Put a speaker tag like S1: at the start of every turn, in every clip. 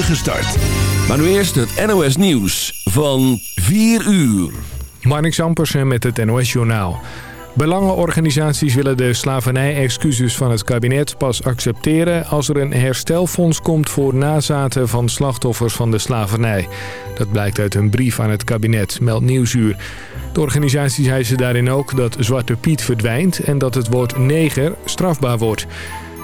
S1: start. Maar nu eerst het NOS Nieuws van 4 uur.
S2: Marnix Ampersen met het NOS Journaal. Belangenorganisaties willen de slavernij-excuses van het kabinet pas accepteren... als er een herstelfonds komt voor nazaten van slachtoffers van de slavernij. Dat blijkt uit een brief aan het kabinet, meldt Nieuwsuur. De organisaties eisen daarin ook dat Zwarte Piet verdwijnt... en dat het woord neger strafbaar wordt.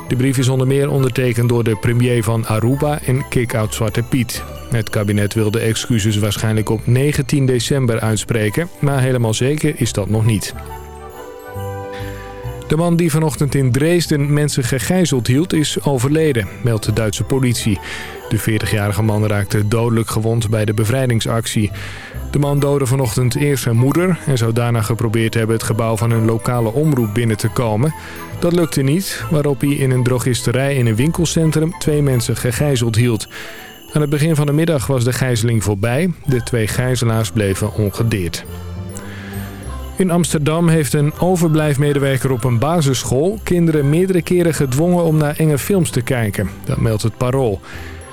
S2: De brief is onder meer ondertekend door de premier van Aruba en Kick-Out Zwarte Piet. Het kabinet wil de excuses waarschijnlijk op 19 december uitspreken... maar helemaal zeker is dat nog niet. De man die vanochtend in Dresden mensen gegijzeld hield is overleden, meldt de Duitse politie. De 40-jarige man raakte dodelijk gewond bij de bevrijdingsactie. De man doodde vanochtend eerst zijn moeder en zou daarna geprobeerd hebben het gebouw van een lokale omroep binnen te komen. Dat lukte niet, waarop hij in een drogisterij in een winkelcentrum twee mensen gegijzeld hield. Aan het begin van de middag was de gijzeling voorbij. De twee gijzelaars bleven ongedeerd. In Amsterdam heeft een overblijfmedewerker op een basisschool... kinderen meerdere keren gedwongen om naar enge films te kijken. Dat meldt het Parool.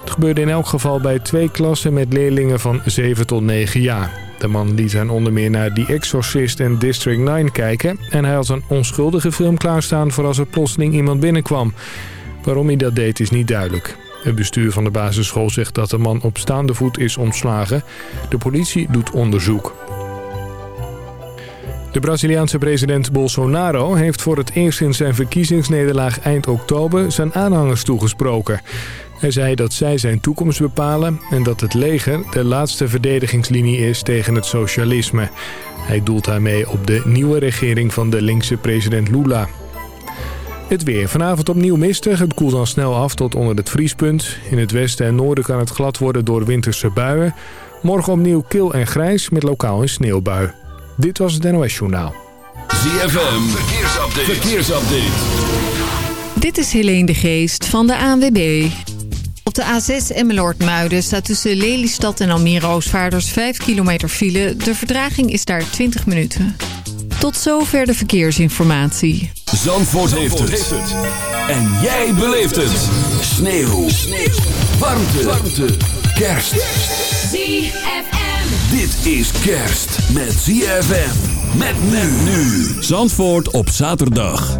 S2: Het gebeurde in elk geval bij twee klassen met leerlingen van 7 tot 9 jaar. De man liet hen onder meer naar The Exorcist en District 9 kijken... en hij had een onschuldige film klaarstaan voor als er plotseling iemand binnenkwam. Waarom hij dat deed is niet duidelijk. Het bestuur van de basisschool zegt dat de man op staande voet is ontslagen. De politie doet onderzoek. De Braziliaanse president Bolsonaro heeft voor het eerst in zijn verkiezingsnederlaag eind oktober zijn aanhangers toegesproken. Hij zei dat zij zijn toekomst bepalen en dat het leger de laatste verdedigingslinie is tegen het socialisme. Hij doelt daarmee op de nieuwe regering van de linkse president Lula. Het weer. Vanavond opnieuw mistig. Het koelt dan snel af tot onder het vriespunt. In het westen en noorden kan het glad worden door winterse buien. Morgen opnieuw kil en grijs met lokaal een sneeuwbui. Dit was het NOS Journaal.
S1: ZFM, verkeersupdate. verkeersupdate.
S3: Dit is Helene de Geest van de ANWB. Op de A6 Emmeloord-Muiden staat tussen Lelystad en Almere Oostvaarders 5 kilometer file. De verdraging is daar 20 minuten. Tot zover de verkeersinformatie.
S1: Zandvoort, heeft, het. En jij beleeft het. Sneeuw. Sneeuw. Warmte. Warmte. Kerst.
S4: ZFM.
S1: Dit is kerst met ZFM. Met men nu. Zandvoort op zaterdag.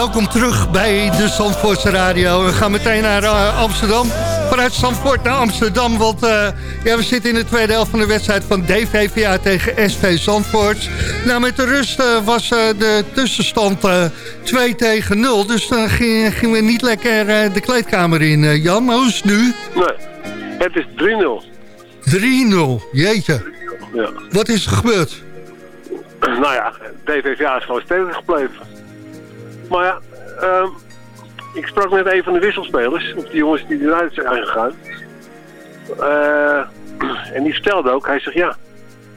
S4: Welkom terug bij de Zandvoortse Radio. We gaan meteen naar eh, Amsterdam. Vanuit Zandvoort naar Amsterdam. Want eh, ja, we zitten in de tweede helft van de wedstrijd van DVVA tegen SV Zandvoort. Nou, met de rust eh, was de tussenstand eh, 2 tegen 0. Dus dan gingen we niet lekker de kleedkamer in, Jan. Maar hoe is het nu?
S5: Nee, het is 3-0.
S4: 3-0. Jeetje.
S5: Ja.
S4: Wat is er gebeurd?
S5: Nou ja, DVVA is gewoon stevig gebleven. Maar ehm, ik sprak met een van de wisselspelers, of die jongens die eruit zijn gegaan. Eh, en die vertelde ook, hij zegt ja,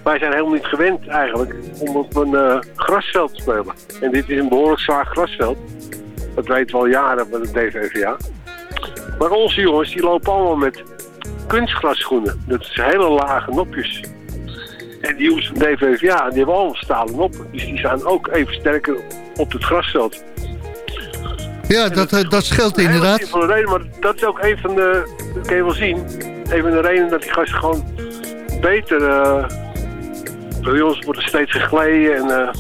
S5: wij zijn helemaal niet gewend eigenlijk om op een eh, grasveld te spelen. En dit is een behoorlijk zwaar grasveld. Dat weten we al jaren bij de DVVA. Maar onze jongens die lopen allemaal met kunstgrasschoenen. Dat is hele lage nopjes. En die jongens van DVVA, die hebben allemaal stalen noppen. Dus die zijn ook even sterker op het grasveld.
S4: Ja, dat, eh, dat scheelt
S5: Een hele
S4: inderdaad.
S5: simpele reden, maar dat is ook een van de, dat kan je wel zien, een van de redenen dat die gasten gewoon beter, eh bij ons wordt er steeds gegleden en eh,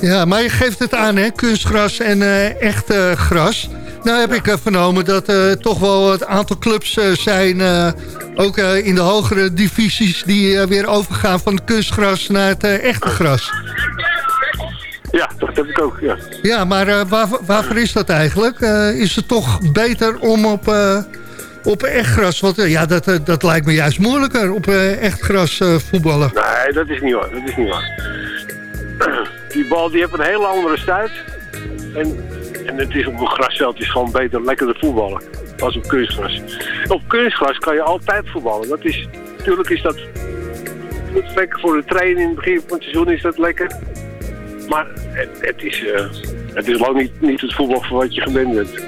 S4: Ja, maar je geeft het aan, hè? Kunstgras en eh, echt eh, gras. Nou heb ik eh, vernomen dat er toch wel het aantal clubs eh, zijn... eh, ook eh, in de hogere divisies die eh, weer overgaan van het kunstgras naar het eh, echte gras.
S5: Ja, dat heb ik ook, ja.
S4: Ja, maar eh, waar, waarvoor is dat eigenlijk? Eh, is het toch beter om op, eh, op echt gras... Want ja, dat, dat lijkt me juist moeilijker op echt gras voetballen.
S5: Nee, dat is niet waar, dat is niet waar. Die bal die heeft een hele andere stuit. En, en het is op een grasveld is gewoon beter, lekkerder voetballen. Als op kunstgras. Op kunstgras kan je altijd voetballen. Dat is, natuurlijk is dat lekker voor de training. In het begin van het seizoen is dat lekker. Maar het, het is, eh, het is lang niet, niet het voetbal voor wat je gewend bent.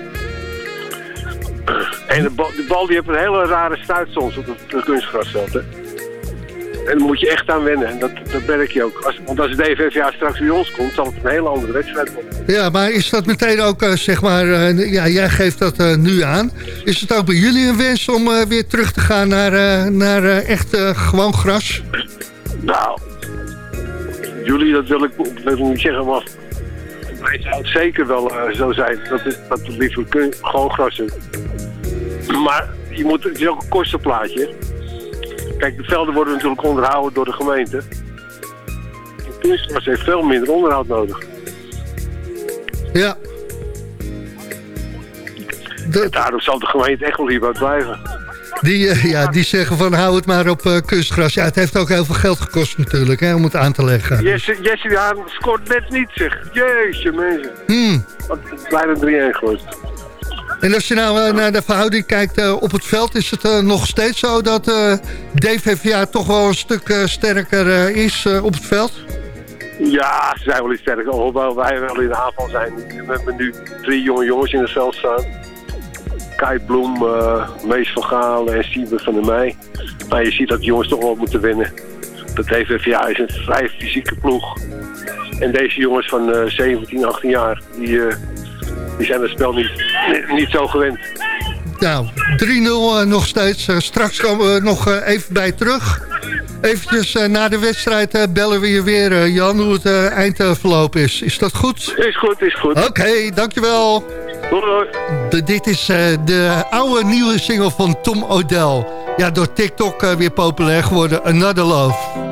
S5: En de bal, de bal die heeft een hele rare stuit soms op het, het kunstgrasveld. Hè. En daar moet je echt aan wennen. En dat, dat merk je ook. Als, want als de DVVA straks bij ons komt, zal het een hele andere wedstrijd worden.
S4: Ja, maar is dat meteen ook, eh, zeg maar... eh, ja, jij geeft dat nu aan. Is het ook bij jullie een wens om weer terug te gaan naar, naar echt gewoon gras?
S5: Nou, jullie, dat wil ik, wil ik niet zeggen, maar mij zou het zeker wel eh, zo zijn dat het, dat liever kun, gewoon gras is. Maar je moet, het is ook een kostenplaatje. Kijk, de velden worden natuurlijk onderhouden door de gemeente. En kunstgras heeft veel minder onderhoud nodig.
S4: Ja.
S5: Daarom zal de gemeente echt wel hierbij blijven.
S4: Die, eh, ja, die zeggen van hou het maar op eh, kunstgras. Ja, het heeft ook heel veel geld gekost natuurlijk hè, om het aan te leggen.
S5: Jesse, Jesse Haan scoort net niet, zeg. Jeetje, mensen.
S4: Hmm.
S5: Want het is bijna 3-1 geworden.
S4: En als je nou eh, naar de verhouding kijkt op het veld... is het nog steeds zo dat DVVA toch wel een stuk sterker is op het veld?
S5: Ja, ze zijn wel iets sterker. Hoewel wij wel in de aanval zijn. We hebben nu drie jonge jongens in het veld staan. Kai Bloem, eh, Mees van Galen en Siebert van der Meij. Maar je ziet dat de jongens toch wel moeten winnen. Dat DVVA is een vrij fysieke ploeg. En deze jongens van eh 17, 18 jaar, die, eh, die zijn het spel niet, niet zo gewend.
S4: Nou, 3-0 eh, nog steeds. Eh, straks komen we nog eh, even bij terug. Eventjes eh, na de wedstrijd eh, bellen we je weer, eh, Jan, hoe het eh, eindverloop is. Is dat goed?
S5: Is goed, is goed.
S4: Oké, dankjewel. Dit is eh, de oude nieuwe single van Tom O'Dell. Ja, door TikTok eh, weer populair geworden. Another Love.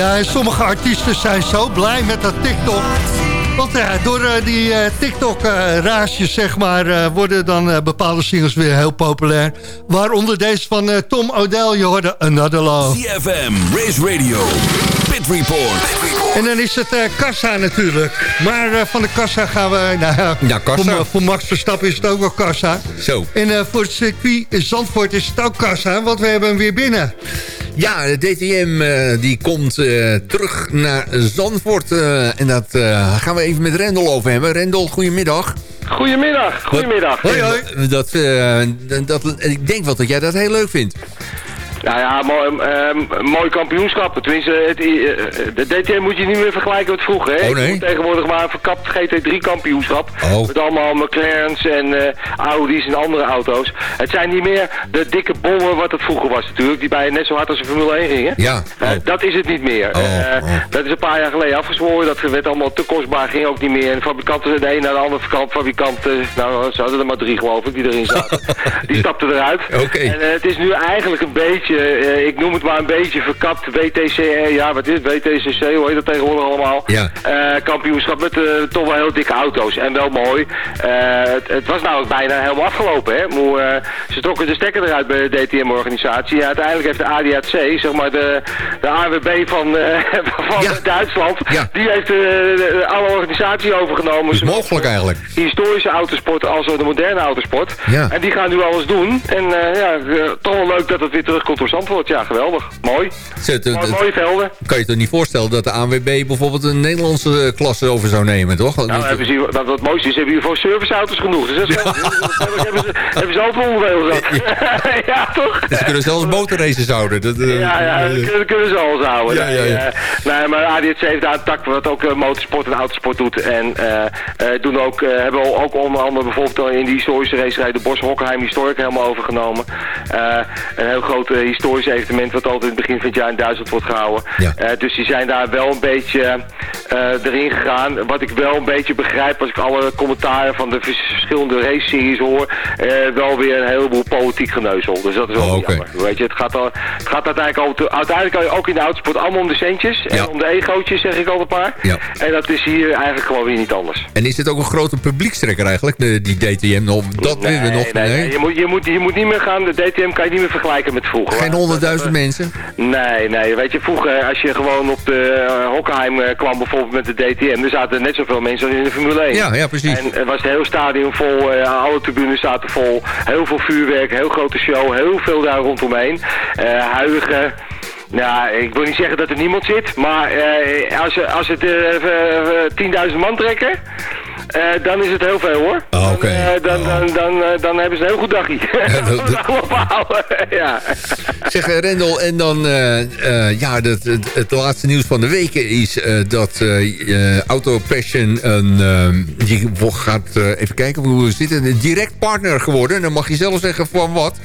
S4: Ja, en sommige artiesten zijn zo blij met dat TikTok. Want ja, door eh, die eh, TikTok-raasjes, zeg maar, eh, worden dan eh, bepaalde singles weer heel populair. Waaronder deze van eh, Tom O'Dell, je hoorde Another Love.
S1: CFM, Race Radio, Pit Report.
S4: En dan is het eh, kassa natuurlijk. Maar eh, van de kassa gaan we... Nou, ja,
S6: kassa.
S4: Voor, voor Max Verstappen is het ook wel kassa.
S6: Zo.
S4: En eh, voor het circuit in Zandvoort is het ook kassa, want we hebben hem weer binnen.
S6: Ja, de DTM eh, die komt eh, terug naar Zandvoort. eh, en dat gaan we even met Rendel over hebben. Rendel, goedemiddag.
S5: Goedemiddag, goedemiddag.
S4: Hoi, hoi.
S6: Dat, dat, ik denk wel dat jij dat heel leuk vindt.
S5: Nou ja, mooi, ehm, mooi kampioenschap. Tenminste, het, eh, de DTM moet je niet meer vergelijken met vroeger. Hè?
S6: Oh, nee?
S5: Tegenwoordig maar een verkapt GT3 kampioenschap.
S6: Oh.
S5: Met allemaal McLaren's en eh, Audi's en andere auto's. Het zijn niet meer de dikke bommen wat het vroeger was natuurlijk. Die bij net zo hard als de Formule 1 gingen.
S6: Ja.
S5: Eh,
S6: Oh.
S5: dat is het niet meer.
S6: Oh,
S5: Eh. Dat is een paar jaar geleden afgezworen. Dat werd allemaal te kostbaar, ging ook niet meer. En de fabrikanten, de een naar de andere fabrikant, fabrikant eh, nou ze hadden er maar drie geloof ik die erin zaten. die stapten eruit.
S6: Oké.
S5: En eh, het is nu eigenlijk een beetje
S7: beetje, eh, ik noem het maar een beetje verkapt WTCR, ja wat is het, WTCC, hoe heet dat tegenwoordig allemaal?
S6: Ja.
S7: Eh, kampioenschap met eh, toch wel heel dikke auto's en wel mooi. Het, het was nou bijna helemaal afgelopen, hè. Ze trokken de stekker eruit bij de DTM-organisatie. Ja, uiteindelijk heeft de ADAC, zeg maar de, de AWB van, van
S6: Ja.
S7: Duitsland,
S6: Ja.
S7: die heeft de, alle organisatie overgenomen.
S6: Is mogelijk eigenlijk.
S7: Historische autosport als de moderne autosport.
S6: Ja.
S7: En die gaan nu alles doen. En ja, toch wel leuk dat het weer terugkomt Zandvoort. Ja, geweldig. Mooi.
S6: Zet, eh,
S7: Mooi,
S6: dat-
S7: mooie velden.
S6: kan je toch niet voorstellen dat de ANWB bijvoorbeeld een Nederlandse eh, klasse over zou nemen, toch?
S7: Nou,
S6: Dat-
S7: hebben ze hier, wat, wat het mooiste is, hebben hier voor serviceauto's genoeg. Dus dat is hebben, ze, hebben ze altijd onderdeel gehad. ja, toch?
S6: Ze kunnen zelfs motorraces houden. Dat, eh,
S7: Ja, ja, dat kunnen, kunnen ze alles houden.
S6: Ja, ja, ja.
S7: Nee, eh, nee, maar ADAC heeft daar een tak wat ook eh, motorsport en autosport doet. En eh, eh, doen ook, eh, hebben we ook onder andere bijvoorbeeld in die historische racerij de Bos Hockenheim Historic helemaal overgenomen. Eh, een heel groot eh, historisch evenement wat altijd in het begin van het jaar in Duitsland wordt gehouden.
S6: Ja.
S7: Eh, dus die zijn daar wel een beetje eh, erin gegaan. Wat ik wel een beetje begrijp als ik alle commentaren van de verschillende race-series hoor, eh, wel weer een heleboel politiek geneuzel. Dus dat is wel
S6: Oh,
S7: jammer. Weet je, het gaat, al, het gaat uiteindelijk, al, uiteindelijk ook in de autosport allemaal om de centjes en
S6: Ja.
S7: om de egootjes, zeg ik altijd maar.
S6: Ja.
S7: En dat is hier eigenlijk gewoon weer niet anders.
S6: En is dit ook een grote publiekstrekker eigenlijk, de, die DTM? Of, dat
S7: nee,
S6: willen we nog.
S7: nee, Je, moet, je, moet, je moet niet meer gaan, de DTM kan je niet meer vergelijken met vroeger.
S6: Geen honderdduizend mensen?
S7: Nee, nee, weet je, vroeger als je gewoon op de uh, Hockenheim eh, kwam bijvoorbeeld met de DTM, er zaten net zoveel mensen als in de Formule 1.
S6: Ja, ja, precies.
S7: En er was het hele stadion vol, eh, alle tribunes zaten vol, heel veel vuurwerk, heel grote show, heel veel daar rondomheen. Eh huigen. Nou, ik wil niet zeggen dat er niemand zit, maar eh, als, als het eh, eh, 10.000 man trekken, eh, dan is het heel veel hoor.
S6: Ah, oké.
S7: Dan, eh, dan,
S6: Oh.
S7: dan, dan, eh, dan hebben ze een heel goed dagje. Allemaal, ja.
S6: Zeg, Rendel, en dan ja, dat, het, het laatste nieuws van de weken is dat Auto Passion een, die gaat, even kijken hoe zit het, een direct partner geworden. En dan mag je zelf zeggen van wat.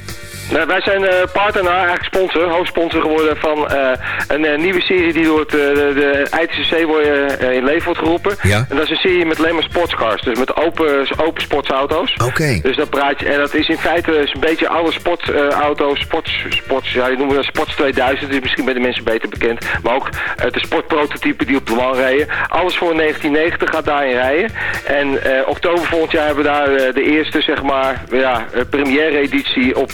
S7: Nou, wij zijn eh, partner, eigenlijk sponsor, hoofdsponsor geworden van eh, een eh, nieuwe serie die door het, de, de ITCC wordt, in leven wordt geroepen.
S6: Ja.
S7: En dat is een serie met alleen maar sportscars, dus met open, open sportsauto's.
S6: Oké.
S7: Dus dat praat je, en dat is in feite is een beetje alle sportauto's, sports, sports, ja, die noemen dat Sports 2000, is misschien bij de mensen beter bekend. Maar ook de sportprototype die op de man rijden. Alles voor 1990 gaat daarin rijden. En oktober volgend jaar hebben we daar de eerste, zeg maar, ja, première editie op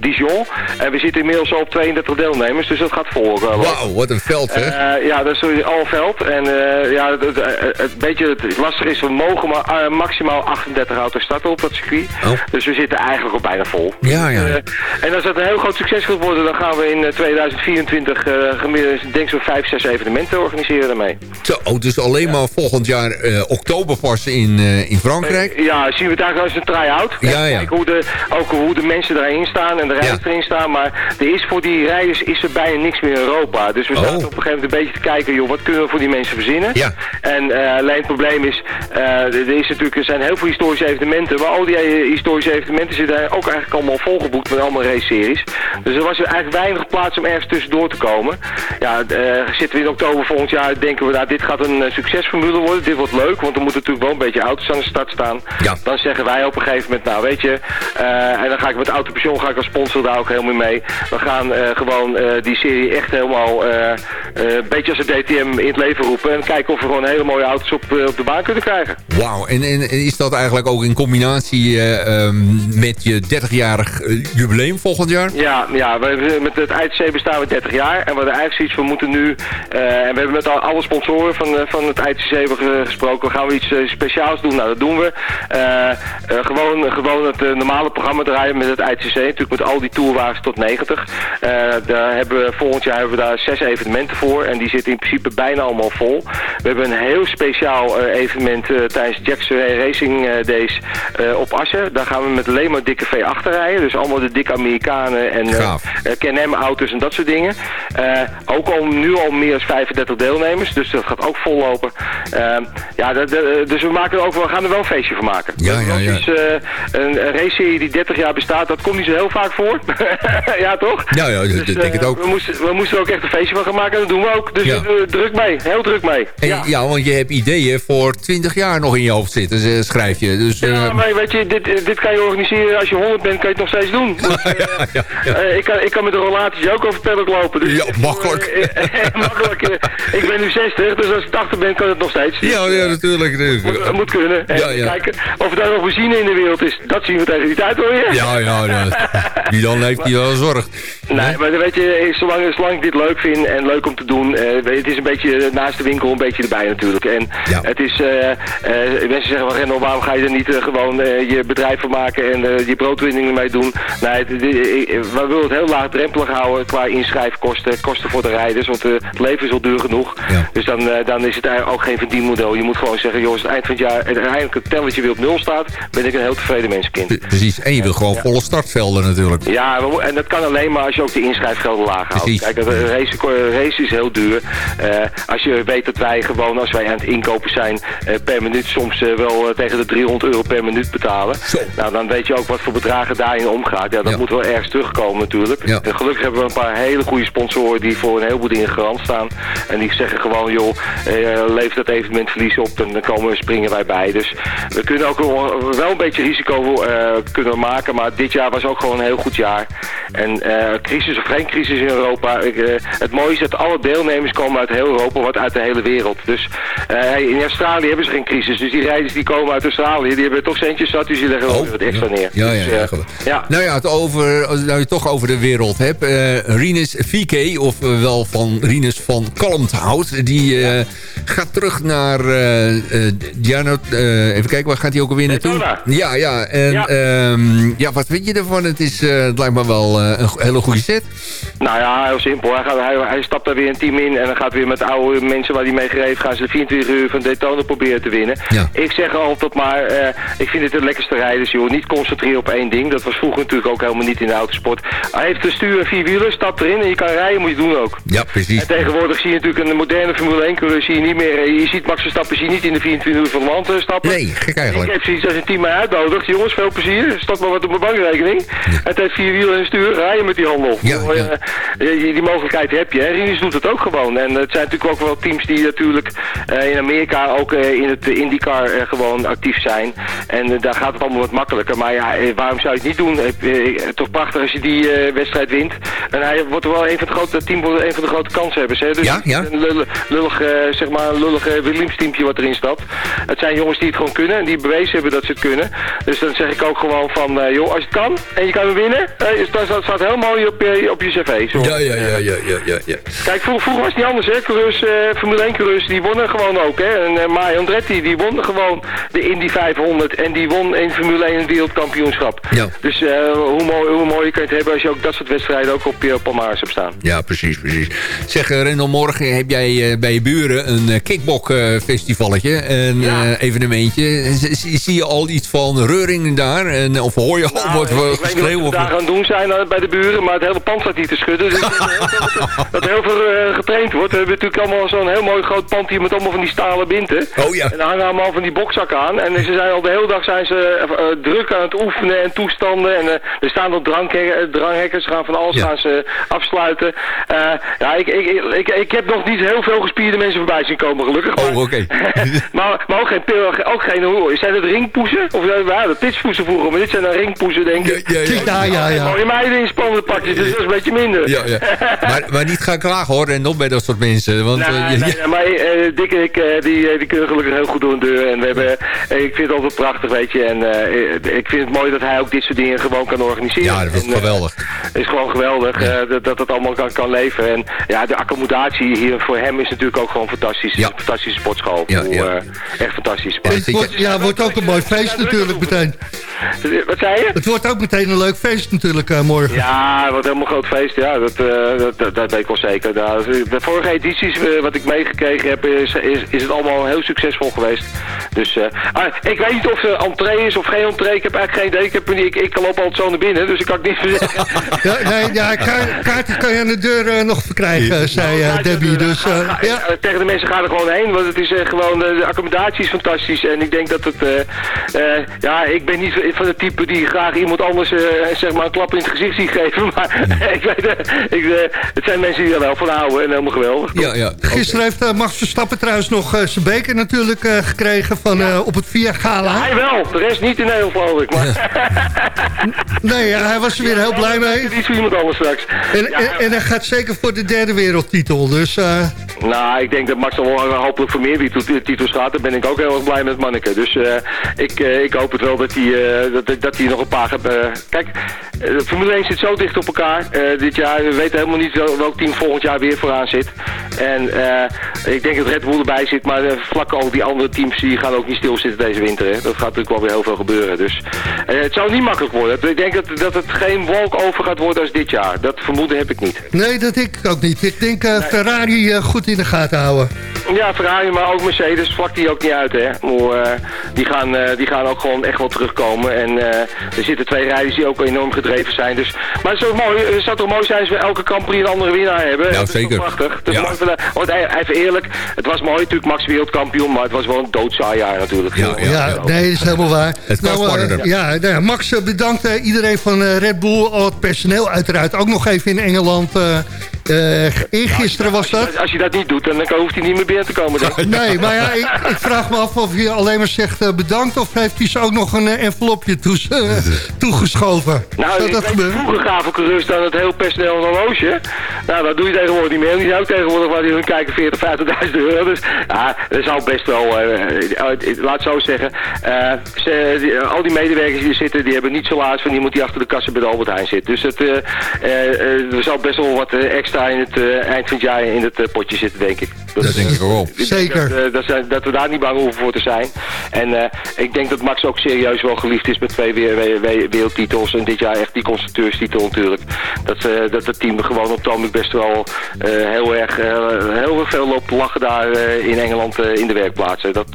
S7: Dijon. En we zitten inmiddels al op 32 deelnemers, dus dat gaat vol. eh,
S6: Wauw, wat een veld, hè?
S7: eh, ja, dat is al veld. En eh, ja, het, het, beetje het lastige is, we mogen maar eh, maximaal 38 auto's starten op dat circuit.
S6: Oh.
S7: Dus we zitten eigenlijk al bijna vol.
S6: Ja, ja.
S7: Eh, en als dat een heel groot succes gaat worden, dan gaan we in eh, 2024 eh gemiddeld, denk ik zo'n 5, 6 evenementen organiseren daarmee.
S6: Zo, oh, dus alleen maar volgend jaar eh, oktober pas in, eh, in Frankrijk.
S7: Eh, Ja, zien we het eigenlijk als een try-out.
S6: Ja, ja.
S7: Kijken hoe de, ook hoe de mensen daarin staan en de erin staan. Maar er is voor die rijders is er bijna niks meer in Europa. Dus we
S6: Oh.
S7: zaten op een gegeven moment een beetje te kijken, joh, wat kunnen we voor die mensen verzinnen?
S6: Ja.
S7: En eh, alleen het probleem is, eh, er, is natuurlijk, er zijn heel veel historische evenementen. Maar al die eh, historische evenementen zitten ook eigenlijk allemaal volgeboekt met allemaal race-series. Dus er was er eigenlijk weinig plaats om ergens tussendoor te komen. Ja, zitten we in oktober volgend jaar, denken we, nou, dit gaat een succesformule worden. Dit wordt leuk, want er moeten natuurlijk wel een beetje auto's aan de start staan.
S6: Ja.
S7: Dan zeggen wij op een gegeven moment, nou weet je, en dan ga ik met Autopension, ga als sponsor daar ook helemaal mee. We gaan eh, gewoon eh, die serie echt helemaal eh, een beetje als een DTM in het leven roepen. En kijken of we gewoon hele mooie auto's op, op de baan kunnen krijgen.
S6: Wauw, en, en, is dat eigenlijk ook in combinatie eh, ehm, met je 30-jarig eh, jubileum volgend jaar?
S7: Ja, ja we, met het ITC bestaan we 30 jaar. En we hadden eigenlijk zoiets, we moeten nu... en we hebben met al, alle sponsoren van, van het ITC hebben ge- gesproken. Gaan we iets speciaals doen? Nou, dat doen we. Gewoon, gewoon het normale programma draaien met het ITC. Natuurlijk met al die tourwagens tot 90. Eh, daar hebben we, volgend jaar hebben we daar zes evenementen voor. En die zitten in principe bijna allemaal vol. We hebben een heel speciaal eh, evenement eh, tijdens Jackson Racing Days op Assen. Daar gaan we met alleen maar dikke V8 rijden. Dus allemaal de dikke Amerikanen en Can-Am auto's en dat soort dingen. Ook al nu al meer dan 35 deelnemers, dus dat gaat ook vol lopen. Eh, ja, dus we, maken er ook, we gaan er wel een feestje van maken.
S6: Ja, ja, ja.
S7: eh, een, race-serie die 30 jaar bestaat, dat komt niet zo heel vaak voor. ja, toch?
S6: Ja, ja,
S7: Dus,
S6: denk ik het
S7: eh,
S6: ook.
S7: We moesten, we moesten er ook echt een feestje van gaan maken en dat doen we ook. Dus
S6: Ja.
S7: eh, druk mee, heel druk mee.
S6: En, ja. want je hebt ideeën voor 20 jaar nog in je hoofd zitten, schrijf je. Dus,
S7: Ja,
S6: eh,
S7: maar weet je, dit, eh, dit kan je organiseren als je 100 bent, kan je het nog steeds doen. Dus, eh,
S6: ja, ja,
S7: eh, ik, kan, ik kan met de rollaties ook over paddock lopen. Dus
S6: Ja, makkelijk.
S7: Eh, eh, makkelijk. eh, ik ben nu 60, dus als ik 80 ben, kan het nog steeds.
S6: ja, ja, natuurlijk.
S7: Moet,
S6: natuurlijk.
S7: moet kunnen. En. Kijken of er daar nog benzine in de wereld is. Dat zien we tegen die tijd weer.
S6: Ja, ja, ja. Wie dan heeft, die wel zorgt.
S7: Nee, maar dan weet je, eh, zolang, zolang ik dit leuk vind en leuk om te doen, eh, weet je, het is een beetje naast de winkel een beetje erbij natuurlijk. En
S6: Ja.
S7: het is, eh, eh, mensen zeggen van Rendel, waarom ga je er niet eh, gewoon eh, je bedrijf van maken en eh, je broodwinning ermee doen? Nee, het, het- eh, we willen het heel laagdrempelig houden qua inschrijfkosten, kosten voor de rijders, want eh, het leven is al duur genoeg.
S6: Ja.
S7: Dus dan, eh, dan is het eigenlijk ook geen verdienmodel. Je moet gewoon zeggen, joh, als het eind van het jaar uiteindelijk het telletje weer op nul staat, ben ik een heel tevreden mensenkind.
S6: Pre- Precies. En je wil gewoon volle startvelden natuurlijk.
S7: Ja, en dat kan alleen maar als je ook de inschrijfgelden laag houdt. Kijk, een race, een race is heel duur. Eh, als je weet dat wij gewoon, als wij aan het inkopen zijn, eh, per minuut soms eh, wel eh, tegen de 300 euro per minuut betalen.
S6: Zo.
S7: Nou, dan weet je ook wat voor bedragen daarin omgaat. Ja, dat
S6: Ja.
S7: moet wel ergens terugkomen natuurlijk.
S6: Ja.
S7: En gelukkig hebben we een paar hele goede sponsoren die voor een heleboel dingen garant staan. En die zeggen gewoon, joh, eh, leef dat evenementverlies op, dan komen we, springen wij bij. Dus we kunnen ook wel een beetje risico eh, kunnen maken, maar dit jaar was ook gewoon een heel goed jaar. En eh, crisis of geen crisis in Europa, ik, eh, het mooie is dat alle deelnemers komen uit heel Europa, wat uit de hele wereld. Dus eh, in Australië hebben ze geen crisis, dus die rijders die komen uit Australië, die hebben toch centjes zat, dus die leggen
S6: Oh,
S7: wat extra
S6: ja.
S7: neer.
S6: Ja, ja,
S7: Dus,
S6: ja. Nou ja, het over, als nou je het toch over de wereld hebt. Rinus VK, of wel van Rinus van Kalmthout... die gaat terug naar... Diano, eh, even kijken, waar gaat hij ook alweer naartoe? Ja, ja. En
S7: Ja.
S6: ja. ja, wat vind je ervan? Het, is, eh, het lijkt me wel eh, een hele goede set.
S7: Nou ja, heel simpel. Hij, gaat, hij, hij stapt daar weer een team in en dan gaat weer met oude mensen waar hij mee heeft, gaan ze de 24 uur van Daytona proberen te winnen.
S6: Ja.
S7: Ik zeg altijd maar, eh, ik vind het de lekkerste rijders, joh. Niet concentreren op één ding. Dat was vroeger natuurlijk ook helemaal niet in de autosport. Hij heeft een stuur en vier wielen, stapt erin en je kan rijden, moet je doen ook.
S6: Ja, precies.
S7: En tegenwoordig zie je natuurlijk een moderne Formule 1 coureur, zie je niet meer, je ziet Max Verstappen zie je niet in de 24 uur van land stappen.
S6: Nee, gek
S7: Ik
S6: eigenlijk.
S7: heb zoiets als een team mij uitnodigt. Jongens, veel plezier. Stort maar wat op mijn bankrekening. Het heeft vier wielen en stuur. Rijden met die handel.
S6: Ja, ja.
S7: eh, die, mogelijkheid heb je. hè. Rinus doet het ook gewoon. En het zijn natuurlijk ook wel teams die natuurlijk eh, in Amerika ook eh, in het eh, IndyCar eh, gewoon actief zijn. En eh, daar gaat het allemaal wat makkelijker. Maar ja, eh, waarom zou je het niet doen? Eh, eh, toch prachtig als je die eh, wedstrijd wint. En hij wordt wel een van de grote team, een van de grote kanshebbers. Hè? Dus
S6: Ja, ja.
S7: een lullig, lullig, eh, zeg maar een lullig eh, Williams teampje wat erin stapt. Het zijn jongens die het gewoon kunnen en die bewezen hebben dat ze het kunnen. Dus dan zeg ik ook gewoon van, eh, joh, als je het kan en je kan hem winnen, eh, dat staat, staat heel mooi op je, op je cv. Zo.
S6: Ja, ja, ja, ja, ja, ja.
S7: Kijk, vroeger, vroeger was het niet anders, hè. Coureurs, eh, Formule 1 coureurs, die wonnen gewoon ook, hè. En uh, Mario Andretti, die won gewoon de Indy 500 en die won in Formule 1 een wereldkampioenschap.
S6: Ja.
S7: Dus eh, hoe, mooi, hoe mooi kan je het hebben als je ook dat soort wedstrijden ook op je palmares hebt staan.
S6: Ja, precies, precies. Zeg, Rendel, morgen heb jij bij je buren een kickbok-festivalletje. een
S7: Ja.
S6: evenementje. Z- zie- je al iets van reuring daar? En, of hoor je al
S7: Nou,
S6: wat
S7: wat daar gaan doen zijn eh, bij de buren, maar het hele pand staat niet te schudden. Dus veel dat, er heel veel eh, getraind wordt. We hebben natuurlijk allemaal zo'n heel mooi groot pand hier met allemaal van die stalen binten.
S6: Oh ja.
S7: En daar hangen allemaal van die bokzakken aan. En ze zijn al de hele dag zijn ze eh, eh, druk aan het oefenen en toestanden. En eh, er staan drankhe- dranghekkers, gaan van alles gaan ze afsluiten. Eh, ja, ik, ik, ik, ik heb nog niet heel veel gespierde mensen voorbij zien komen, gelukkig.
S6: Oh,
S7: maar-
S6: oké.
S7: maar, maar ook geen pil, ook geen. Zijn het ringpoezen? Of ja, ja, de pitspoezen vroeger, maar dit zijn dan ringpoezen, denk ik.
S6: Ja, ja, ja.
S4: Ja, ja.
S7: Mooie meiden in spannende pakjes, dus dat is een beetje minder.
S6: Ja, ja. Maar, maar niet gaan klagen hoor, Rendel, bij dat soort mensen. Want,
S7: nee,
S6: je-
S7: nee, maar Dick en ik, eh, die, die kunnen gelukkig heel goed door een deur. En we hebben, ik vind het altijd prachtig, weet je. En ik vind het mooi dat hij ook dit soort dingen gewoon kan organiseren.
S6: ja, dat is
S7: En,
S6: geweldig.
S7: Het is gewoon geweldig dat, dat het allemaal kan, kan leven. En ja, de accommodatie hier voor hem is natuurlijk ook gewoon fantastisch.
S6: Ja.
S7: fantastische sportschool.
S6: Ja, ja.
S7: echt fantastisch.
S4: En het wordt, ja, het wordt ook een mooi feest natuurlijk meteen.
S7: Wat zei je?
S4: Het wordt ook meteen een leuk feest natuurlijk eh, morgen.
S7: Ja, wordt helemaal groot feest. Ja, dat, eh, dat, dat, dat weet ik wel zeker. Nou, de vorige edities, eh, wat ik meegekregen heb, is, is, is het allemaal heel succesvol geweest. Dus, ah, ik weet niet of er entree is of geen entree. Ik heb eigenlijk geen idee. Ik, heb, ik, ik loop altijd zo naar binnen, dus ik kan het niet zeggen.
S4: Ja, nee, ja, ka- kaarten kan je aan de deur nog verkrijgen, zei Debbie. Dus ja.
S7: Tegen de mensen gaan er gewoon heen, want het is gewoon, de accommodatie is fantastisch. En ik denk dat het, ja, ik ben niet, van het type die graag iemand anders zeg maar een klap in het gezicht ziet geven. Maar ik weet, uh, ik, uh, het zijn mensen die er wel van houden en helemaal geweldig.
S6: Ja, ja.
S4: Gisteren heeft Max Verstappen trouwens nog zijn beker natuurlijk gekregen van, op het Via Gala.
S7: Hij wel, de rest niet in Nederland geloof ik. Maar...
S4: nee, hij was er weer heel blij mee.
S7: Iets voor iemand anders straks.
S4: En, hij gaat zeker voor de derde wereldtitel, dus...
S7: Nou, ik denk dat Max dan wel hopelijk voor meer titels gaat. Daar ben ik ook heel erg blij met Manneke. Dus ik, ik hoop het wel dat hij, dat, dat hij nog een paar gaat... kijk, de Formule 1 zit zo dicht op elkaar dit jaar. We weten helemaal niet welk team volgend jaar weer vooraan zit. En ik denk dat Red Bull erbij zit, maar vlak al die andere teams die gaan ook niet stilzitten deze winter. Hè. Dat gaat natuurlijk wel weer heel veel gebeuren. Dus het zou niet makkelijk worden. Ik denk dat, dat het geen wolk over gaat worden als dit jaar. Dat vermoeden heb ik niet.
S4: Nee, dat ik ook niet. Ik denk nee. Ferrari goed in de gaten houden.
S7: Ja, Ferrari, maar ook Mercedes vlak die ook niet uit, hè. Maar, die, gaan, die gaan ook gewoon echt wel terugkomen. En er zitten twee rijders die ook enorm gedreven zijn. Dus, maar het, is mooi, het zou toch mooi zijn als we elke kamper een andere winnaar hebben.
S6: Ja, zeker.
S7: prachtig. Dat ja. de, want even eerlijk, het was mooi natuurlijk Max wereldkampioen, maar het was wel een doodzaai jaar natuurlijk.
S4: Ja, ja, ja nee, dat is helemaal waar.
S6: Het nou, uh,
S4: ja, nou, Max bedankt uh, iedereen van Red Bull, al het personeel uiteraard ook nog even in Engeland uh, eergisteren was dat.
S7: Als je dat niet doet, dan hoeft hij niet meer binnen te komen. Dan.
S4: Nee, maar ja, ik, ik, vraag me af of je alleen maar zegt uh, bedankt... of heeft hij ze ook nog een uh, envelopje toes, toegeschoven?
S7: Nou, dat ik dat vroeger gaven gerust aan het heel personeel een horloge. Nou, dat doe je tegenwoordig niet meer. Die ook tegenwoordig waar die hun kijken 40, 50.000 euro. Dus ja, dat zou best wel... laat zo zeggen. Ze, die, al die medewerkers die er zitten, die hebben niet zo laat van iemand die achter de kassen bij de Albert Heijn zit. Dus het, er zal best wel wat extra in het uh, eind van het jaar in het uh, potje zitten, denk ik.
S6: Dat, dat denk ik ook wel.
S4: Zeker.
S7: Dat, uh, dat, zijn, dat, we daar niet bang hoeven voor te zijn. En ik denk dat Max ook serieus wel geliefd is met twee wereldtitels. En dit jaar echt die constructeurstitel natuurlijk. Dat, dat het team gewoon op het best wel heel erg heel veel loopt te lachen daar in Engeland in de werkplaatsen. Dat,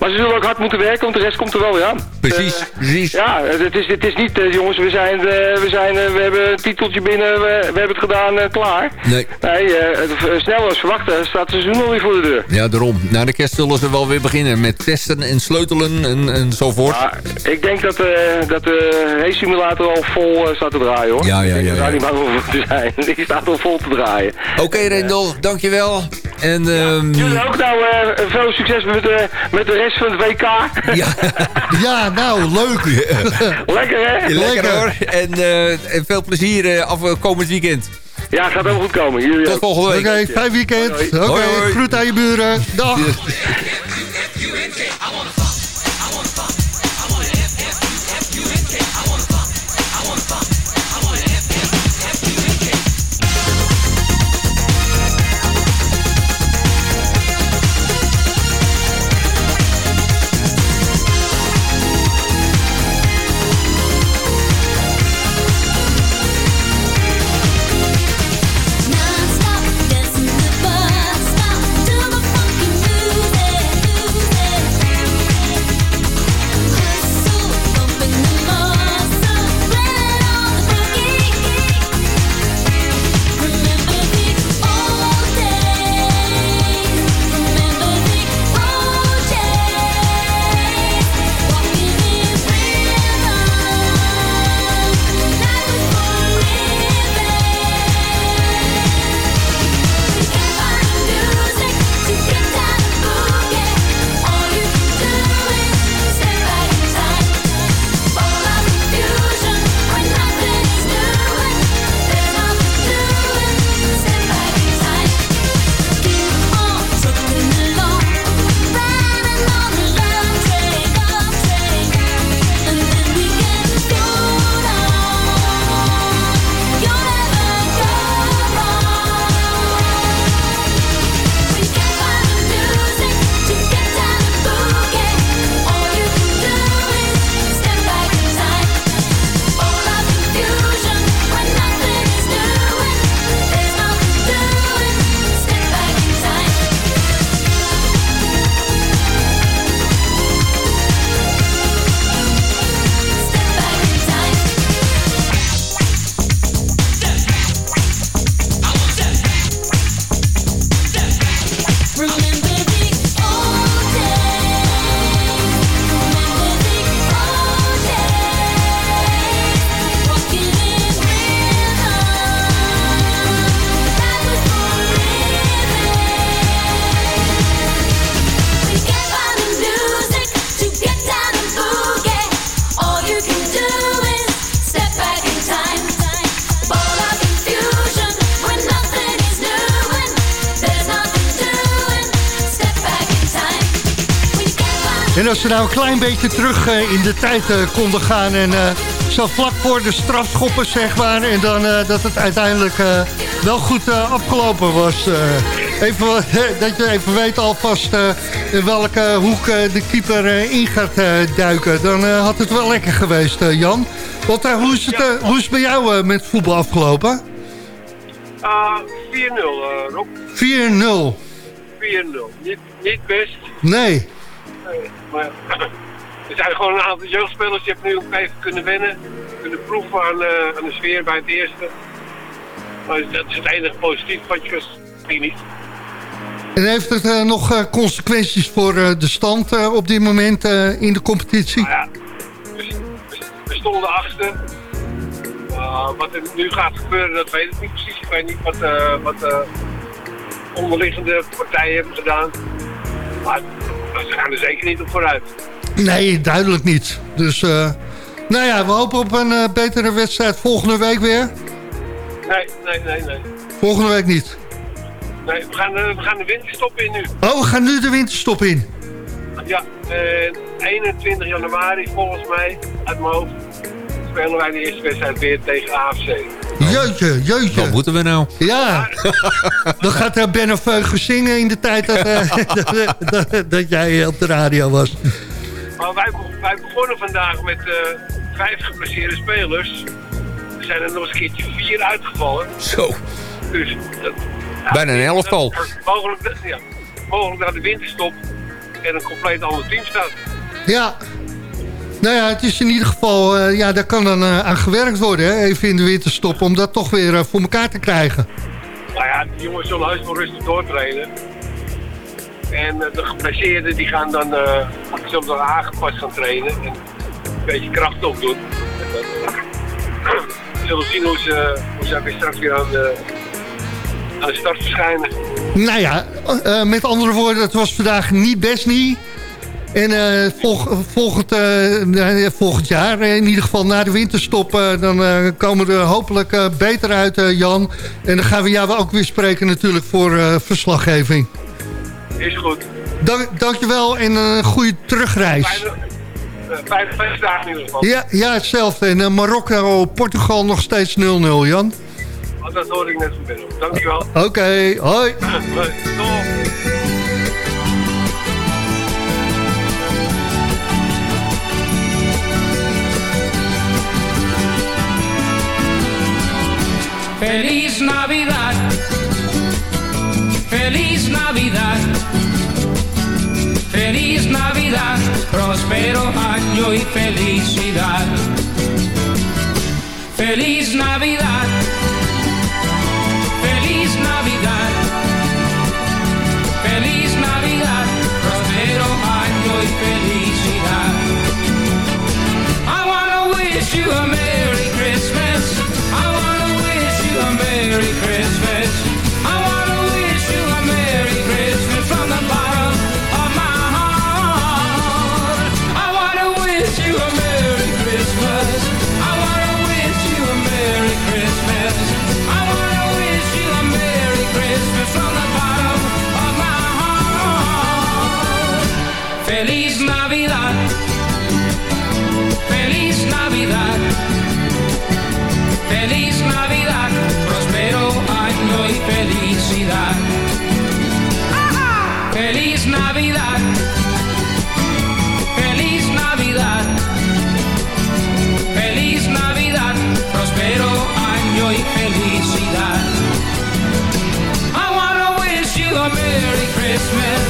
S7: maar ze zullen ook hard moeten werken, want de rest komt er wel weer aan.
S6: Precies, precies.
S7: Ja, het is, het is niet, jongens, we, zijn, we, zijn, we hebben een titeltje binnen, we, we hebben het gedaan, klaar.
S6: Nee.
S7: nee uh, snel als verwacht staat het seizoen alweer voor de deur.
S6: Ja, daarom. Na de kerst zullen ze wel weer beginnen met testen en sleutelen en, enzovoort.
S7: Ja, ik denk dat, uh, dat de race simulator al vol uh, staat te draaien hoor.
S6: Ja, ja, ja.
S7: Ik
S6: ja,
S7: ja. niet bang over te zijn. Die staat al vol te draaien.
S6: Oké okay, Rendel, dankjewel. En,
S7: ja,
S6: um...
S7: Jullie ook nou veel succes met de, met de rest van het WK.
S4: Ja, ja nou leuk.
S7: Lekker hè?
S6: Lekker, Lekker hoor. En, en veel plezier af komend weekend.
S7: Ja, gaat helemaal goed komen. Jullie
S6: Tot volgende week.
S4: Oké, okay, fijn weekend. Oké, okay, groet aan je buren. Dag. Klein beetje terug eh, in de tijd eh, konden gaan... en eh, zo vlak voor de strafschoppen, zeg maar... en dan dat het uiteindelijk wel goed afgelopen was. even, dat je even weet alvast in welke hoek de keeper in gaat duiken. Dan had het wel lekker geweest, Jan. Want, hoe, is het, hoe is het bij jou met voetbal afgelopen?
S5: 4-0, Rob.
S4: 4-0.
S5: 4-0. Niet, niet best.
S4: Nee.
S5: Nee, maar er zijn gewoon een aantal jeugdspelers die hebben nu ook even kunnen wennen. Kunnen proeven aan, uh, aan de sfeer bij het eerste. Maar dat is het enige positief wat je niet.
S4: En heeft het uh, nog uh, consequenties voor de stand op dit moment in de competitie?
S5: Nou ja, we, we stonden achter. wat er nu gaat gebeuren, dat weet ik niet precies. Ik weet niet wat, wat onderliggende partijen hebben gedaan. Maar ze gaan er zeker niet op vooruit.
S4: Nee, duidelijk niet. Dus, uh, nou ja, we hopen op een uh, betere wedstrijd volgende week weer.
S5: Nee, nee, nee, nee.
S4: Volgende week niet?
S5: Nee, we gaan, uh, we gaan de winterstop in nu.
S4: Oh, we gaan nu de winterstop in?
S5: Ja, 21 januari volgens mij, uit mijn hoofd, spelen wij de eerste wedstrijd weer tegen AFC.
S4: Jeutje, jeutje.
S6: Wat moeten we nou?
S4: Ja, dan gaat uh, Ben of zingen in de tijd dat, uh, dat, dat, dat, jij op de radio was.
S5: Maar wij, wij begonnen vandaag met uh, vijf geblesseerde spelers. Er zijn er nog eens een keertje vier uitgevallen.
S6: Zo.
S5: Dus, dat,
S6: Bijna een elftal.
S5: Mogelijk, ja, mogelijk naar de winterstop en een compleet ander team staat.
S4: Ja, nou ja, het is in ieder geval, uh, ja, daar kan dan uh, aan gewerkt worden, hè, even in de winterstop, om dat toch weer uh, voor elkaar te krijgen.
S5: Nou ja, die jongens zullen heus wel rustig doortrainen. En de geblesseerden die gaan dan, zullen dan aangepast gaan trainen en een beetje kracht opdoen. En dan zullen we zien hoe ze, hoe ze weer straks weer aan de, aan de start verschijnen.
S4: Nou ja, met andere woorden, het was vandaag niet best niet. En uh, volg, volgend, uh, volgend jaar, in ieder geval na de winterstop... dan komen we er hopelijk beter uit, Jan. En dan gaan we jou ook weer spreken natuurlijk voor verslaggeving.
S5: Is goed.
S4: Dank, dankjewel en een goede terugreis.
S5: Fijne feestdagen in ieder geval.
S4: Ja, ja hetzelfde. En Marokko, Portugal nog steeds 0-0, Jan.
S5: Oh, dat hoorde ik net van binnen. Dankjewel.
S4: Oké, okay, hoi.
S5: hoi.
S8: Feliz Navidad, feliz Navidad, feliz Navidad, próspero año y felicidad. Feliz Navidad, feliz Navidad, feliz Navidad, próspero año y felicidad. I wanna wish you a Merry Merry Christmas. Felicidad. Feliz Navidad, feliz Navidad, feliz Navidad, próspero año y felicidad. I wanna wish you a Merry Christmas.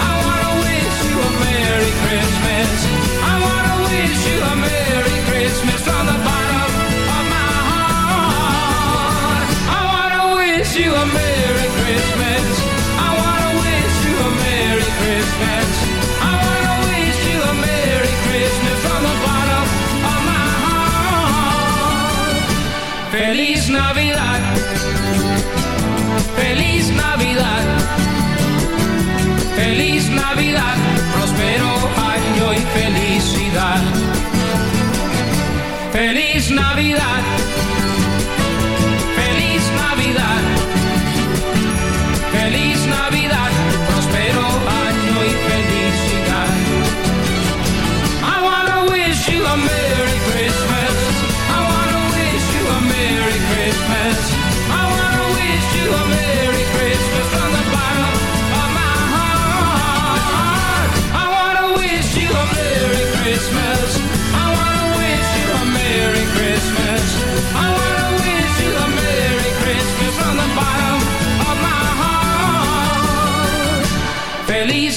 S8: I wanna wish you a Merry Christmas. I wanna wish you a Merry Christmas from the bottom of my heart. I wanna wish you a Merry I wanna wish you a Merry Christmas. I wanna wish you a Merry Christmas from the bottom of my heart. Feliz Navidad. Feliz Navidad. Feliz Navidad, próspero año y felicidad. Feliz Navidad.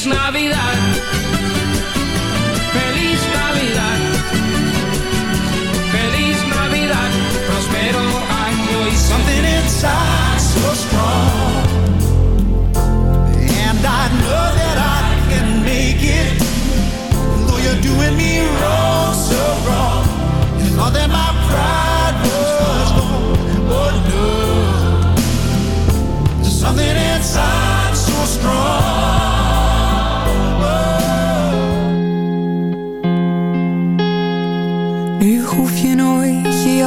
S8: Feliz Navidad. Feliz Navidad. Feliz Navidad. Prospero año y
S9: Something inside so strong. And I know that I can make it. Though you're doing me wrong, so wrong. You thought that my pride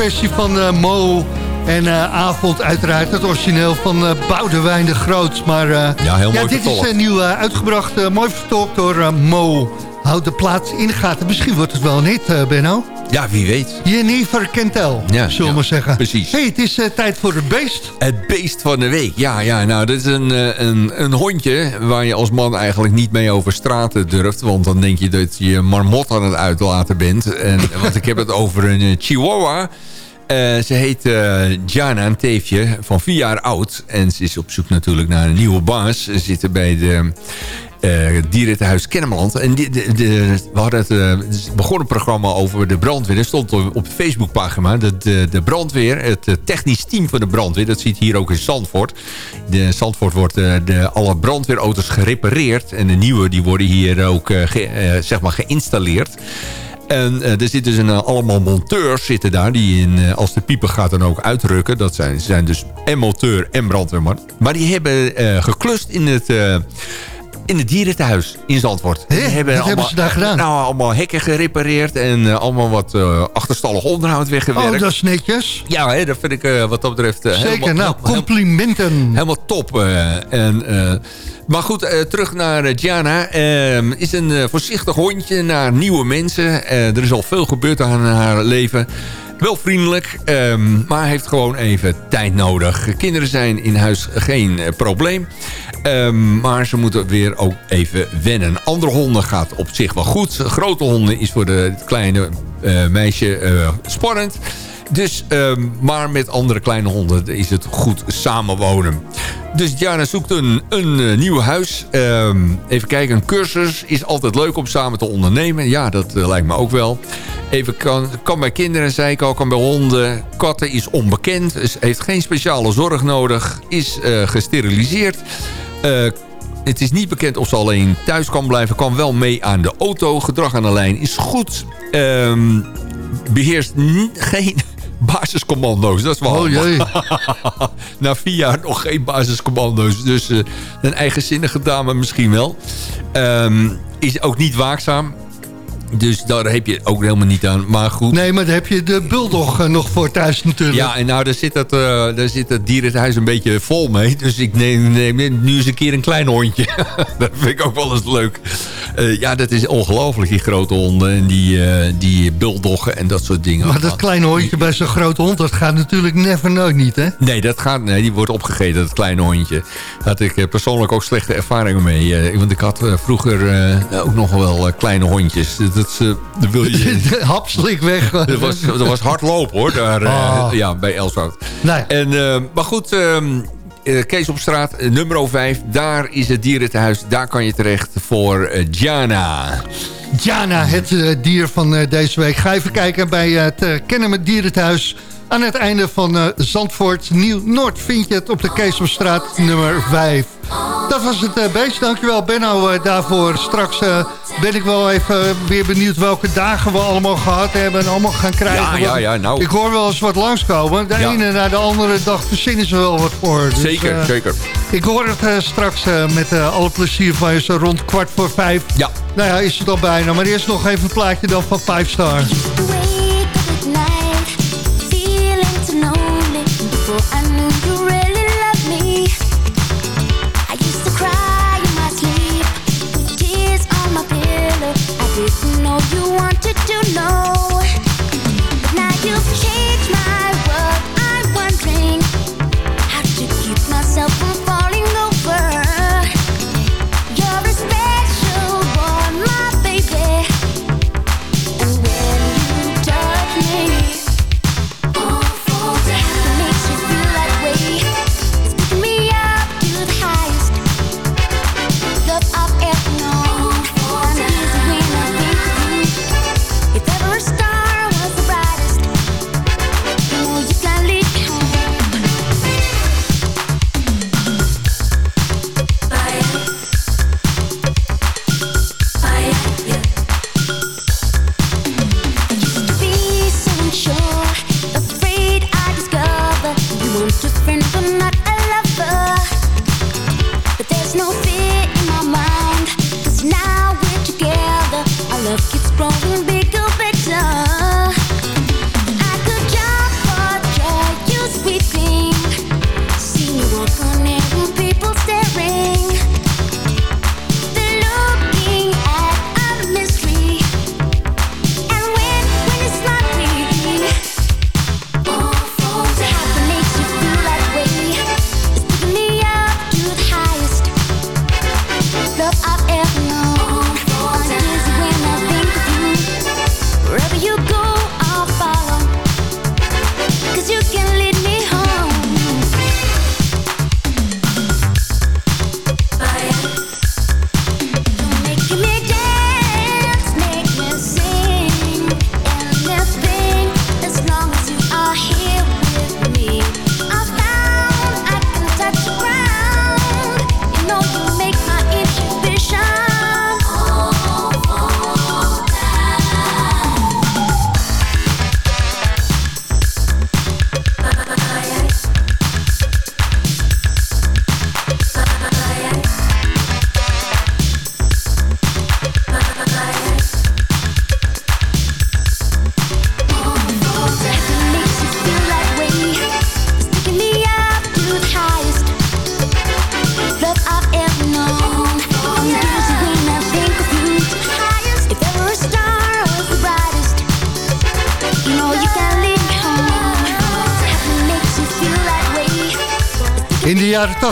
S4: versie van eh, Mo en eh, Avond uiteraard. Het origineel van eh Boudewijn de Groot. Maar
S6: Ja, heel mooi
S4: dit is
S6: vertolkt.
S4: eh, nieuw uitgebracht. mooi vertolkt door Mo. Houd de plaats in de gaten. Misschien wordt het wel een hit, Benno.
S6: Ja, wie weet.
S4: Jennifer Kentel,
S6: Ja,
S4: zullen we
S6: ja,
S4: maar zeggen.
S6: precies.
S4: hey, het is tijd voor het beest.
S6: Het beest van de week. Ja, ja nou, dit is een, een, een hondje waar je als man eigenlijk niet mee over straten durft. Want dan denk je dat je marmot aan het uitlaten bent. En, want ik heb het over een chihuahua. Eh, ze heet eh, Jana, een teefje van vier jaar oud. En ze is op zoek natuurlijk naar een nieuwe baas. Ze zitten bij de eh dierentehuis Kennemerland. En die, de, we hadden het, een programma over de brandweer. Er stond op de Facebookpagina dat de, de brandweer, het technisch team van de brandweer... dat ziet hier ook in Zandvoort. De Zandvoort wordt de, alle brandweerauto's gerepareerd. En de nieuwe die worden hier ook zeg maar geïnstalleerd. En eh, er zitten dus een, eh, allemaal monteurs zitten daar... die in, eh, als de pieper gaat dan ook uitrukken. Dat zijn, zijn dus en monteur en brandweerman. Maar die hebben geklust in het... in het dierentehuis in Zandvoort. Die
S4: Wat hebben ze daar gedaan?
S6: Nou, allemaal hekken gerepareerd en eh, allemaal wat eh, achterstallig onderhoud weggewerkt.
S4: Oh, dat is netjes.
S6: Ja, hè, dat vind ik eh, wat dat betreft
S4: Zeker,
S6: helemaal,
S4: nou,
S6: helemaal-
S4: complimenten.
S6: Helemaal top. en, maar goed, terug naar Gianna. Ehm, is een voorzichtig hondje naar nieuwe mensen. Er is al veel gebeurd aan haar leven. Wel vriendelijk, ehm, maar heeft gewoon even tijd nodig. Kinderen zijn in huis geen eh, probleem. Ehm, maar ze moeten weer ook even wennen. Andere honden gaat op zich wel goed. Grote honden is voor de, kleine eh, meisje eh, spannend. Dus, ehm, maar met andere kleine honden is het goed samenwonen. Dus Jana zoekt een, een eh, nieuw huis. Ehm, even kijken, een cursus is altijd leuk om samen te ondernemen. Ja, dat eh, lijkt me ook wel. Even kan, kan bij kinderen, zei ik al, kan bij honden. Katten is onbekend, dus heeft geen speciale zorg nodig. Is eh, gesteriliseerd. Het is niet bekend of ze alleen thuis kan blijven. Kan wel mee aan de auto. Gedrag aan de lijn is goed. Ehm, beheerst geen basiscommando's. Dat is wel
S4: Oh, jee.
S6: Na vier jaar nog geen basiscommando's. Dus eh, een eigenzinnige dame misschien wel. Ehm, is ook niet waakzaam. Dus daar heb je ook helemaal niet aan. Maar goed.
S4: Nee, maar daar heb je de bulldog eh, nog voor thuis natuurlijk.
S6: Ja, en nou, daar zit, het, eh, daar zit het dierenhuis een beetje vol mee. Dus ik neem, neem nu eens een keer een klein hondje. dat vind ik ook wel eens leuk. Eh, ja, dat is ongelooflijk, die grote honden. En die, eh, die bulldoggen en dat soort dingen.
S4: Maar dat kleine hondje bij zo'n grote hond, dat gaat natuurlijk never nooit niet, hè?
S6: Nee, dat gaat, nee, die wordt opgegeten, dat kleine hondje. Daar had ik persoonlijk ook slechte ervaringen mee. want ik had vroeger ook nog wel kleine hondjes. Dat, eh, dat wil je...
S4: Hapslik weg.
S6: Dat was, dat was hardlopen hoor, daar, eh,
S4: Ah.
S6: ja, bij Elswoud.
S4: Ja.
S6: En, eh, maar goed, ehm, eh, Kees op straat, nummer 5. Daar is het dierentehuis. Daar kan je terecht voor Jana.
S4: Jana, het dier van deze week. Ga even kijken bij het uh, Kennemer Dierenthuis. Aan het einde van eh, Zandvoort Nieuw-Noord vind je het op de Keesomstraat nummer 5. Dat was het uh, beest. Dankjewel Benno uh, daarvoor. Straks uh, ben ik wel even weer benieuwd welke dagen we allemaal gehad hebben... en allemaal gaan krijgen.
S6: Ja, ja, ja, nou.
S4: Ik hoor wel eens wat langskomen. De
S6: Ja.
S4: ene na de andere dag verzinnen ze wel wat voor. Dus,
S6: zeker,
S4: eh,
S6: zeker.
S4: Ik hoor het eh, straks eh, met eh, alle plezier van je zo rond kwart voor vijf.
S6: Ja.
S4: Nou ja, is het al bijna. Maar eerst nog even een plaatje dan van Five Star.
S10: and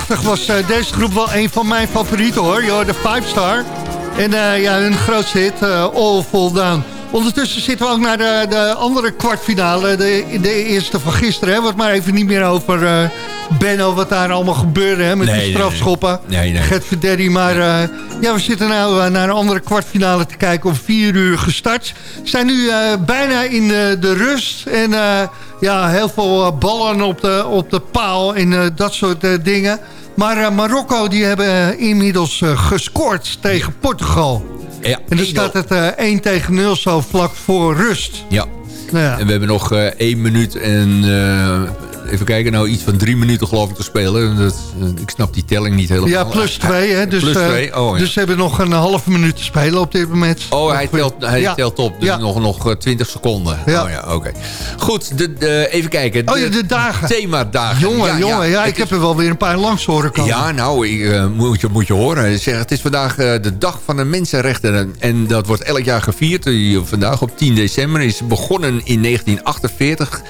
S4: 80 was eh, deze groep wel een van mijn favorieten hoor. Je hoorde Five Star. En eh, ja, hun grootste hit, eh, All Fall Down. Ondertussen zitten we ook naar de, de andere kwartfinale. De, de eerste van gisteren. Hè. Wat maar even niet meer over eh, Benno, wat daar allemaal gebeurde. Hè, met
S6: Nee,
S4: die strafschoppen.
S6: nee. Nee, nee.
S4: Gert Verderi. Maar eh, ja, we zitten nou naar een andere kwartfinale te kijken. Om vier uur gestart. We zijn nu bijna in de rust. En ja, heel veel eh, ballen op de, op de paal en eh, dat soort eh, dingen. Maar Marokko die hebben inmiddels gescoord tegen Portugal.
S6: Ja,
S4: En dan staat het eh 1 tegen 0 zo vlak voor rust.
S6: Ja.
S4: Nou ja.
S6: En we hebben nog eh één minuut en even kijken, nou iets van drie minuten geloof ik te spelen. Dat, eh, ik snap die telling niet helemaal.
S4: Ja, plus twee. Hè? Dus,
S6: plus
S4: eh,
S6: twee, oh ja.
S4: dus ze hebben nog een halve minuut te spelen op dit moment.
S6: Oh, hij telt, hij
S4: Ja.
S6: telt op. Dus
S4: Ja.
S6: nog, nog eh, 20 seconden.
S4: Ja.
S6: Oh ja, oké. Goed, de, de- even kijken.
S4: Oh ja, de dagen.
S6: Themadagen.
S4: Jongen, jongen, ja, ik heb er wel weer een paar langs horen komen.
S6: Ja, nou, ik, eh, moet, je, moet je horen. Zeg, het is vandaag eh, de dag van de mensenrechten. En dat wordt elk jaar gevierd. Eh, Vandaag op 10 december is begonnen in 1948...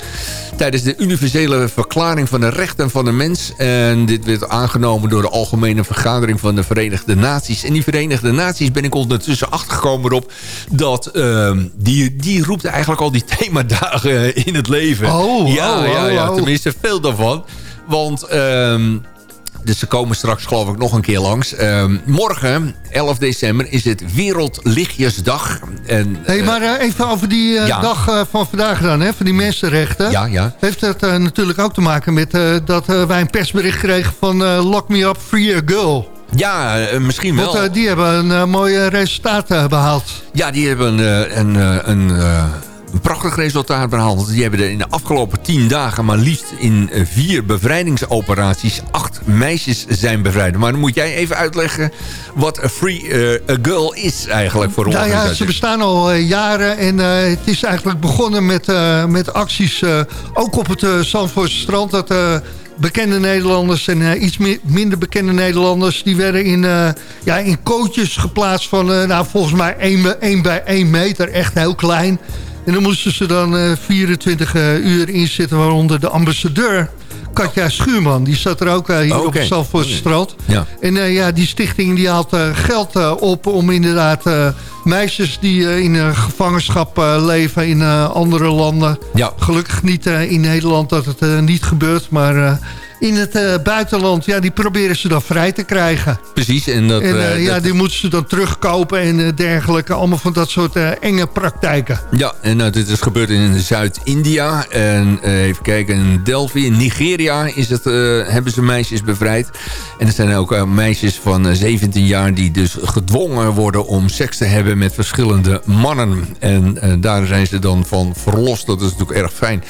S6: tijdens de universele verklaring van de rechten van de mens. En dit werd aangenomen door de Algemene Vergadering van de Verenigde Naties. En die Verenigde Naties ben ik ondertussen achtergekomen op... dat ehm, die, die roept eigenlijk al die themadagen in het leven.
S4: Oh,
S6: ja,
S4: oh,
S6: ja,
S4: oh,
S6: ja,
S4: oh.
S6: tenminste veel daarvan. Want... ehm, dus ze komen straks geloof ik nog een keer langs. Ehm, morgen, 11 december, is het Wereldlichtjesdag. En,
S4: Hey,
S6: eh,
S4: maar eh, even over die eh,
S6: ja.
S4: dag van vandaag dan, hè, van die mensenrechten.
S6: Ja, ja.
S4: Heeft dat natuurlijk ook te maken met dat wij een persbericht kregen van Lock Me Up Free a Girl.
S6: Ja, misschien wel.
S4: Want die hebben een mooi eh, resultaat eh, behaald.
S6: Ja, die hebben een, een, eh, een prachtig resultaat behaald. Die hebben er in de afgelopen tien dagen maar liefst in eh, vier bevrijdingsoperaties acht meisjes zijn bevrijd. Maar dan moet jij even uitleggen wat a Free eh, a Girl is eigenlijk voor ons.
S4: Nou ja, ze bestaan al eh, jaren en het is eigenlijk begonnen met, met acties, ook op het uh, Zandvoortse strand. Dat bekende Nederlanders en iets mi- minder bekende Nederlanders... die werden in, eh, ja, in kootjes geplaatst van, nou, volgens mij 1 bij 1 meter, echt heel klein. En dan moesten ze dan eh, 24 eh, uur inzitten, waaronder de ambassadeur... Katja Schuurman, die zat er ook eh, hier
S6: Oh,
S4: op het.
S6: Ja.
S4: En eh, ja, die stichting die haalt eh, geld eh, op om inderdaad eh, meisjes die eh, in eh, gevangenschap eh, leven in eh, andere landen.
S6: Ja.
S4: Gelukkig niet eh, in Nederland dat het eh, niet gebeurt, maar eh, in het eh, buitenland, ja, die proberen ze dan vrij te krijgen.
S6: Precies. En, dat,
S4: en eh,
S6: eh,
S4: ja,
S6: dat-
S4: die moeten ze dan terugkopen en dergelijke. Allemaal van dat soort enge praktijken.
S6: Ja, en nou, dit is gebeurd in Zuid-India. En even kijken, in Delphi, in Nigeria is het, hebben ze meisjes bevrijd. En er zijn ook meisjes van eh, 17 jaar die dus gedwongen worden om seks te hebben met verschillende mannen. En daar zijn ze dan van verlost. Dat is natuurlijk erg fijn.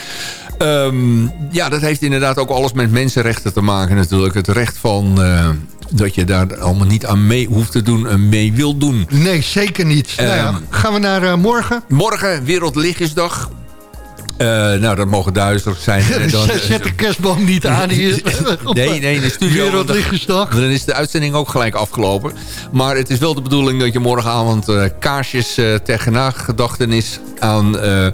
S6: Ehm, ja, dat heeft inderdaad ook alles met mensenrechten te maken natuurlijk. Het recht van... eh, dat je daar allemaal niet aan mee hoeft te doen en mee wil doen.
S4: Nee, zeker niet. nou ja,
S6: Ehm,
S4: gaan we naar eh, morgen?
S6: Morgen, Wereldlichtjesdag. Eh, nou, dat mogen duizelig zijn. En dan-
S4: Zet de kerstboom niet aan hier.
S6: Nee, nee, in de studio.
S4: Wereldlichtjesdag.
S6: Dan is de uitzending ook gelijk afgelopen. Maar het is wel de bedoeling dat je morgenavond eh, kaarsjes eh, ter nagedachtenis aan, eh,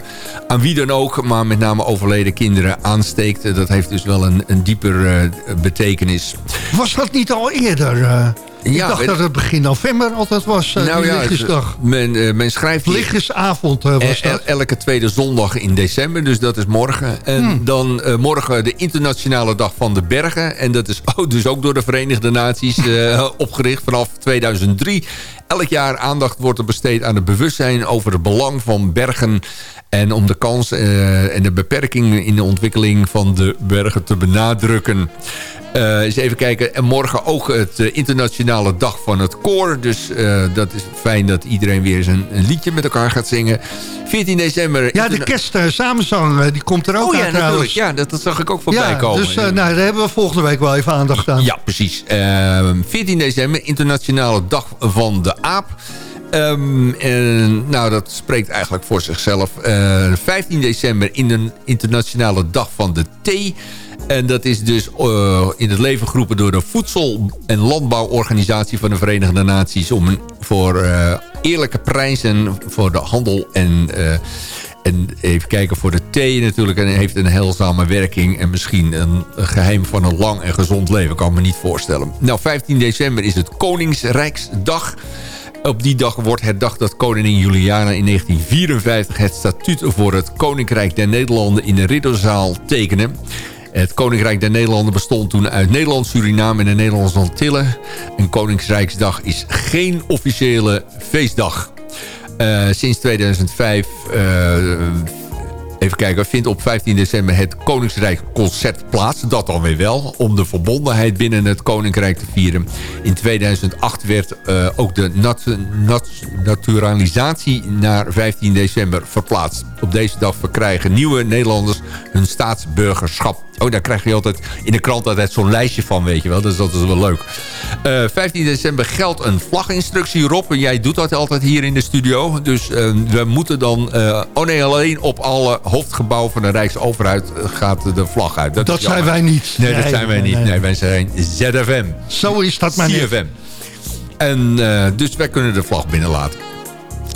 S6: aan wie dan ook, maar met name overleden kinderen aansteekt. Eh, Dat heeft dus wel een, een dieper eh, betekenis.
S4: Was dat niet al eerder? Eh? ik
S6: Ja,
S4: dacht dat het begin november altijd was, uh,
S6: nou ja,
S4: lichtjesdag.
S6: men, eh, men schrijft...
S4: Lichtjesavond eh, was dat.
S6: elke tweede zondag in december, dus dat is morgen. En
S4: Hmm.
S6: dan eh, morgen de internationale dag van de bergen. En dat is ook, dus ook door de Verenigde Naties eh, opgericht vanaf 2003. Elk jaar aandacht wordt er besteed aan het bewustzijn over het belang van bergen... en om de kans eh, en de beperkingen in de ontwikkeling van de bergen te benadrukken. Eh, eens even kijken. En morgen ook het eh, internationale dag van het koor. Dus eh, dat is fijn dat iedereen weer eens een, een liedje met elkaar gaat zingen. 14 december...
S4: Ja, de
S6: interna-
S4: kerst samenzang, eh, die komt er ook
S6: Oh ja, natuurlijk.
S4: trouwens.
S6: Ja, dat, dat zag ik ook voorbij
S4: Ja,
S6: komen.
S4: dus nou, daar hebben we volgende week wel even aandacht aan.
S6: Ja, precies. Ehm 14 december, internationale dag van de aap. Ehm, en, nou, dat spreekt eigenlijk voor zichzelf. Eh, 15 december in de internationale dag van de thee. En dat is dus eh, in het leven geroepen door de Voedsel- en Landbouworganisatie van de Verenigde Naties... om voor eh, eerlijke prijzen voor de handel en... eh, En even kijken voor de thee natuurlijk. En heeft een heilzame werking. En misschien een geheim van een lang en gezond leven. Kan me niet voorstellen. Nou, 15 december is het Koningsrijksdag. Op die dag wordt herdacht dat koningin Juliana in 1954... het statuut voor het Koninkrijk der Nederlanden in de Ridderzaal tekende. Het Koninkrijk der Nederlanden bestond toen uit Nederland, Suriname en de Nederlandse Antillen. En Koningsrijksdag is geen officiële feestdag. Uh, sinds 2005... Uh, Even kijken, vindt op 15 december het Koningsrijk Concert plaats. Dat dan weer wel, om de verbondenheid binnen het Koninkrijk te vieren. In 2008 werd uh, ook de nat nat naturalisatie naar 15 december verplaatst. Op deze dag verkrijgen nieuwe Nederlanders hun staatsburgerschap. Oh, daar krijg je altijd in de krant altijd zo'n lijstje van, weet je wel. Dus dat is wel leuk. Uh, 15 december geldt een vlaginstructie. Rob, en jij doet dat altijd hier in de studio. Dus uh, we moeten dan... Uh, oh nee, alleen op alle hoofdgebouwen van de Rijksoverheid gaat de vlag uit.
S4: Dat, dat zijn wij niet.
S6: Nee, nee, dat zijn wij nee, niet. Nee, wij zijn ZFM.
S4: Zo is dat maar niet.
S6: CFM. En dus wij kunnen de vlag binnenlaten.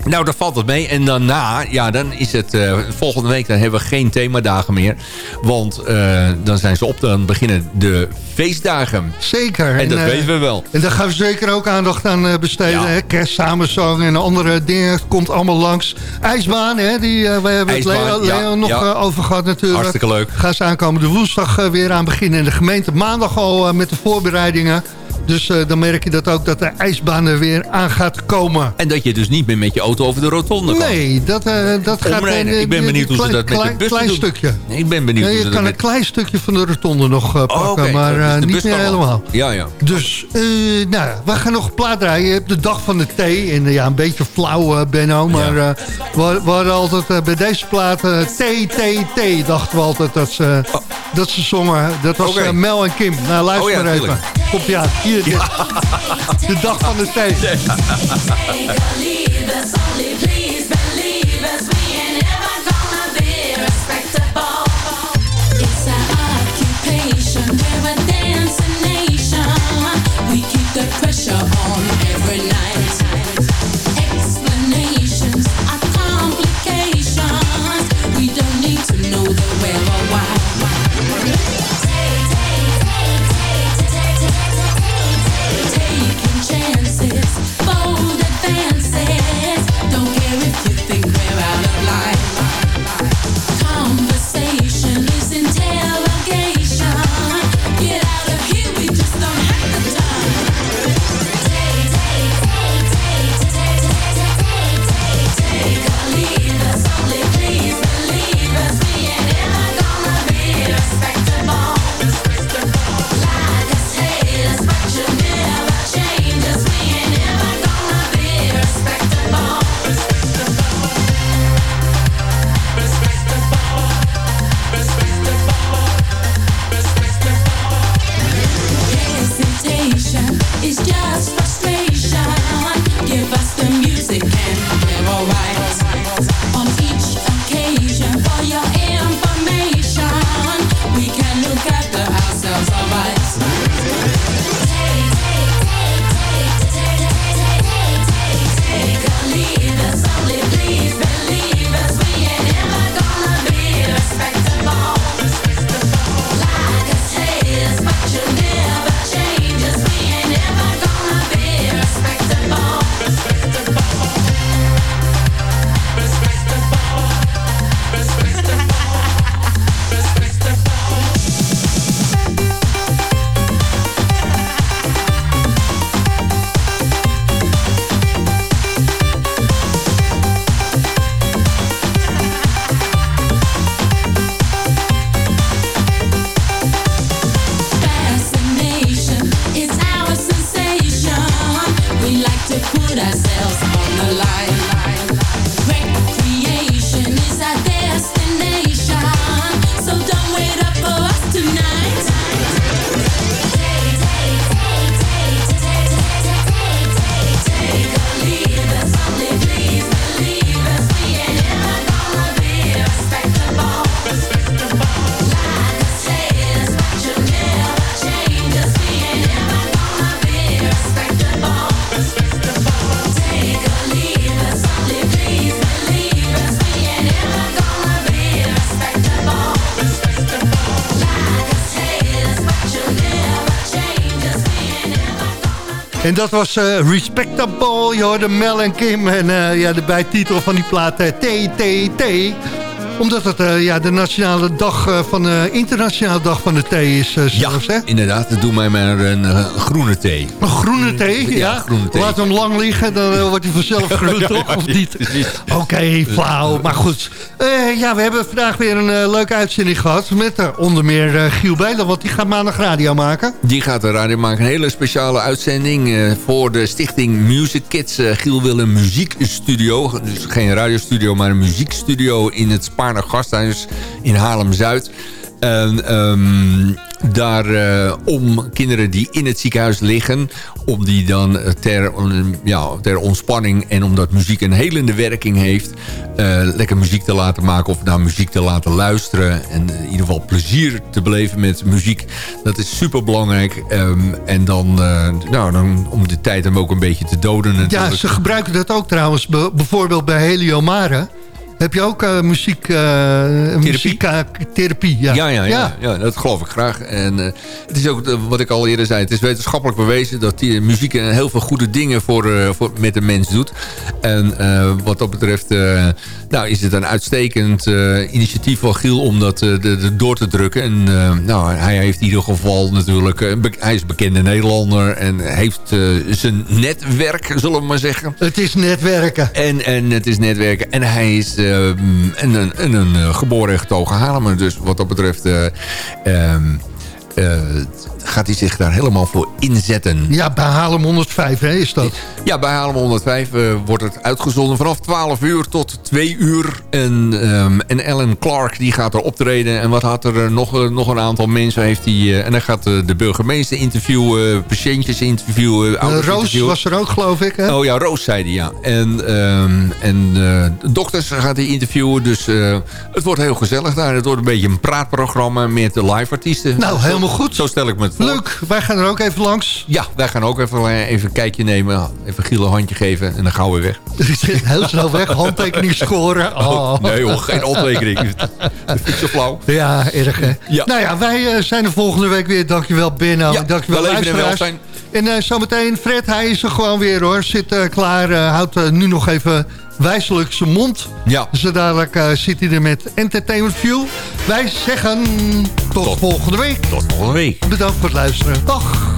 S6: Nou, daar valt het mee. En daarna, ja, dan is het uh, volgende week, dan hebben we geen themadagen meer. Want uh, dan zijn ze op, dan beginnen de feestdagen.
S4: Zeker.
S6: En, en dat uh, weten we wel.
S4: En daar gaan we zeker ook aandacht aan besteden. Ja. Hè? Kerstsamenzang en andere dingen. Het komt allemaal langs. IJsbaan, hè? Die, we hebben
S6: IJsbaan,
S4: het Leo, Leo
S6: ja,
S4: nog
S6: ja.
S4: over gehad natuurlijk.
S6: Hartstikke leuk.
S4: Gaan ze aankomende woensdag weer aan beginnen. En de gemeente maandag al met de voorbereidingen. Dus uh, dan merk je dat ook dat de ijsbaan er weer aan gaat komen.
S6: En dat je dus niet meer met je auto over de rotonde kan.
S4: Nee, dat, uh, dat gaat...
S6: Uh, ik ben benieuwd hoe ze dat met de bussen
S4: klein
S6: doen.
S4: stukje.
S6: Nee, ik ben benieuwd
S4: ja, je kan een klein stukje van de rotonde nog pakken,
S6: oh, okay.
S4: maar
S6: dus
S4: niet meer helemaal.
S6: Ja, ja.
S4: Dus, nou, we gaan nog plaat draaien. Je hebt de dag van de thee. En ja, een beetje flauw, Benno. Maar ja. we, we hadden altijd bij deze plaat thee, thee, thee. Dachten we altijd dat ze, oh. dat ze zongen. Dat was okay. Mel en Kim. Nou, luister
S6: oh, ja,
S4: maar even. Kom, ja, hier. De dag van de thee. En dat was eh, Respectable, je hoorde Mel en Kim. En eh, ja, de bijtitel van die plaat eh, TTT. Omdat het eh, ja, de nationale dag eh, van de internationale dag van de thee is eh, zelfs, hè?
S6: Inderdaad, doe mij maar een groene thee.
S4: Een groene thee, ja?
S6: groene thee.
S4: Laat hem lang liggen, dan wordt hij vanzelf groen, toch? Of niet? Oké, flauw. Maar goed. Ja, we hebben vandaag weer een leuke uitzending gehad. Met onder meer Giel Bijlen, want die gaat maandag radio maken.
S6: Die gaat de radio maken. Een hele speciale uitzending voor de stichting Music Kids. Giel wil een muziekstudio. Dus geen radiostudio, maar een muziekstudio in het Spaarne Gasthuis in Haarlem-Zuid. En ehm, daar eh, om kinderen die in het ziekenhuis liggen... om die dan eh, ter, ja, ter ontspanning en omdat muziek een helende werking heeft... eh, lekker muziek te laten maken of naar muziek te laten luisteren... en in ieder geval plezier te beleven met muziek. Dat is super belangrijk. en dan, nou, dan om de tijd hem ook een beetje te doden natuurlijk.
S4: Ja, ze gebruiken dat ook trouwens. Be- bijvoorbeeld bij Heliomare. Heb je ook eh, muziek, eh, muziek eh, therapie? Ja.
S6: Ja, ja, ja, ja. dat geloof ik graag. En het is ook, wat ik al eerder zei, het is wetenschappelijk bewezen... dat die muziek heel veel goede dingen voor, voor, met de mens doet. En wat dat betreft nou, is het een uitstekend initiatief van Giel... om dat de, de door te drukken. En nou, hij heeft in ieder geval natuurlijk... hij is bekende Nederlander en heeft zijn netwerk, zullen we maar zeggen.
S4: Het is netwerken.
S6: En, en het is netwerken. En hij is eh, een, een, een, een eh, geboren en getogen Haarlemmer. Dus wat dat betreft... eh, ehm, eh, gaat hij zich daar helemaal voor inzetten.
S4: Ja, bij Haarlem 105 hè, is dat.
S6: Ja, bij Haarlem 105 eh, wordt het uitgezonden vanaf 12 uur tot 2 uur. En, ehm, en Ellen Clark die gaat er optreden. En wat had er eh, nog, eh, nog een aantal mensen heeft hij... en dan gaat de burgemeester interviewen, patiëntjes interviewen, ouders
S4: Roos
S6: interviewen.
S4: was er ook, geloof ik. Hè?
S6: Oh ja, Roos zei die, ja. En, ehm, en dokters gaat hij interviewen. Dus het wordt heel gezellig daar. Het wordt een beetje een praatprogramma met de live artiesten.
S4: Nou, helemaal goed.
S6: Zo stel ik me het voor.
S4: Leuk, wij gaan er ook even langs.
S6: Ja, wij gaan ook even, eh, even een kijkje nemen. Even Giel een handje geven en dan gaan we weg.
S4: Heel snel weg, handtekening scoren. Oh.
S6: Nee hoor, geen handtekening. Dat vind ik zo flauw.
S4: Ja, erg hè.
S6: Ja.
S4: Nou ja, wij eh, zijn er volgende week weer. Dankjewel Benno,
S6: Ja,
S4: dankjewel
S6: wel even
S4: luisteraars.
S6: welzijn.
S4: En eh, zometeen Fred, hij is er gewoon weer hoor. Zit klaar, houdt nu nog even wijselijk zijn mond.
S6: Ja.
S4: Zo dadelijk eh, zit hij er met Entertainment View. Wij zeggen tot, volgende week.
S6: Tot volgende week.
S4: Bedankt voor het luisteren. Dag.